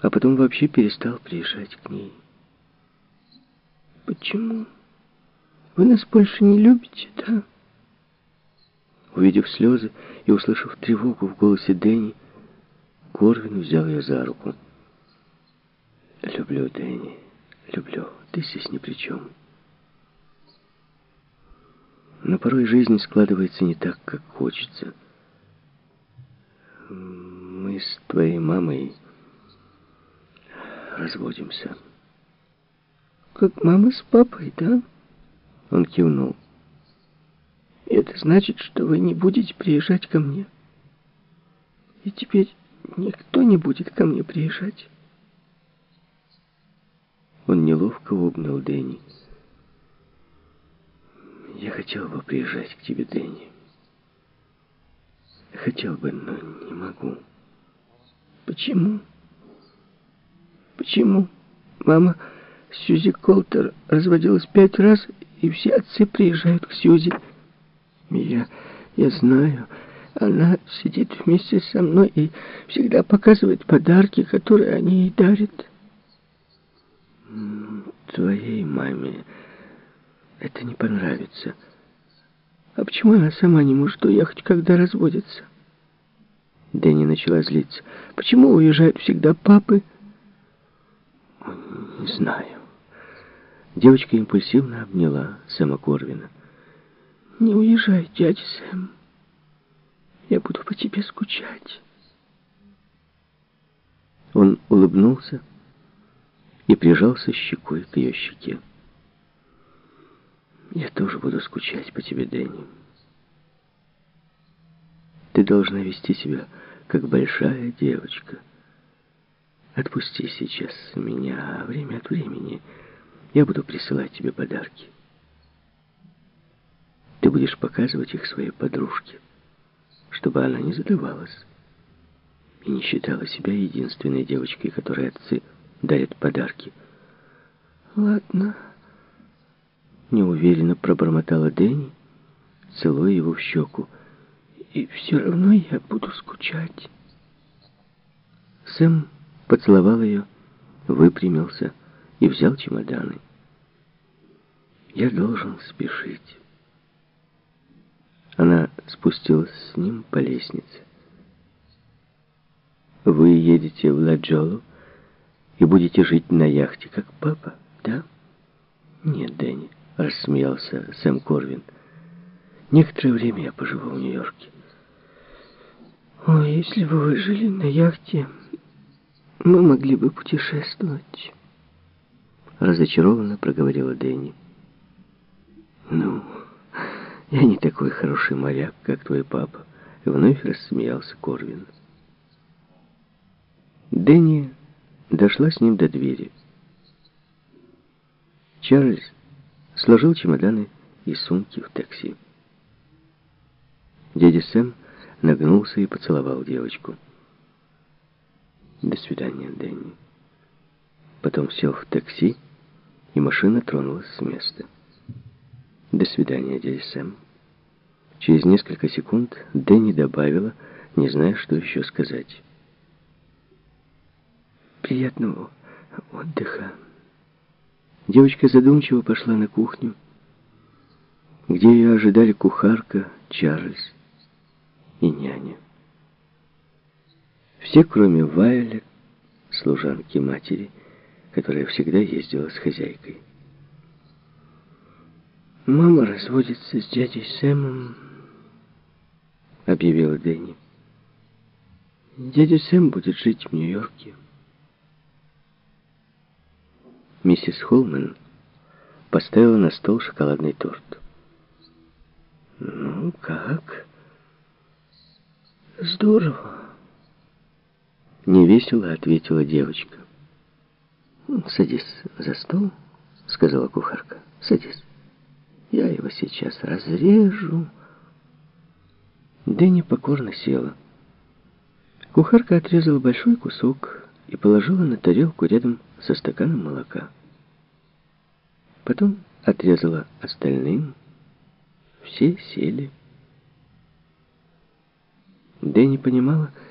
а потом вообще перестал приезжать к ней. Почему? Вы нас больше не любите, да? Увидев слезы и услышав тревогу в голосе Дэнни, Корвин взял ее за руку. «Люблю, Дэнни, люблю. Ты здесь ни при чем». Но порой жизнь складывается не так, как хочется. Мы с твоей мамой разводимся. Как мама с папой, да? Он кивнул. Это значит, что вы не будете приезжать ко мне. И теперь никто не будет ко мне приезжать. Он неловко обнял Дэнни. Я хотел бы приезжать к тебе, Дэнни. Хотел бы, но не могу. Почему? Почему? Мама Сьюзи Колтер разводилась пять раз, и все отцы приезжают к Сьюзи. Я, я знаю, она сидит вместе со мной и всегда показывает подарки, которые они ей дарят. Твоей маме это не понравится. А почему она сама не может уехать, когда разводится? Дэнни начала злиться. Почему уезжают всегда папы? Не знаю. Девочка импульсивно обняла Сэма Корвина. Не уезжай, дядя Сэм. Я буду по тебе скучать. Он улыбнулся и прижался щекой к ее щеке. Я тоже буду скучать по тебе, Дэнни. Ты должна вести себя, как большая девочка. Отпусти сейчас меня, время от времени я буду присылать тебе подарки. Ты будешь показывать их своей подружке, чтобы она не задавалась и не считала себя единственной девочкой, которой отцы дарят подарки. Ладно неуверенно пробормотала Дэнни, целуя его в щеку. «И все равно я буду скучать». Сэм поцеловал ее, выпрямился и взял чемоданы. «Я должен спешить». Она спустилась с ним по лестнице. «Вы едете в Ладжолу и будете жить на яхте, как папа, да?» «Нет, Дэнни рассмеялся Сэм Корвин. Некоторое время я поживу в Нью-Йорке. О, если бы вы жили на яхте, мы могли бы путешествовать. Разочарованно проговорила Дэнни. Ну, я не такой хороший моряк, как твой папа. Вновь рассмеялся Корвин. Дэнни дошла с ним до двери. Чарльз сложил чемоданы и сумки в такси. Дядя Сэм нагнулся и поцеловал девочку. «До свидания, Дэнни». Потом сел в такси, и машина тронулась с места. «До свидания, дядя Сэм». Через несколько секунд Дэнни добавила, не зная, что еще сказать. «Приятного отдыха». Девочка задумчиво пошла на кухню, где ее ожидали кухарка, Чарльз и няня. Все, кроме Вайолет, служанки матери, которая всегда ездила с хозяйкой. «Мама разводится с дядей Сэмом», — объявила Дэнни. «Дядя Сэм будет жить в Нью-Йорке». Миссис Холман поставила на стол шоколадный торт. «Ну, как?» «Здорово!» Невесело ответила девочка. «Садись за стол», — сказала кухарка. «Садись. Я его сейчас разрежу». Дэнни покорно села. Кухарка отрезала большой кусок и положила на тарелку рядом со стаканом молока. Потом отрезала остальным. Все сели. Дэнни понимала,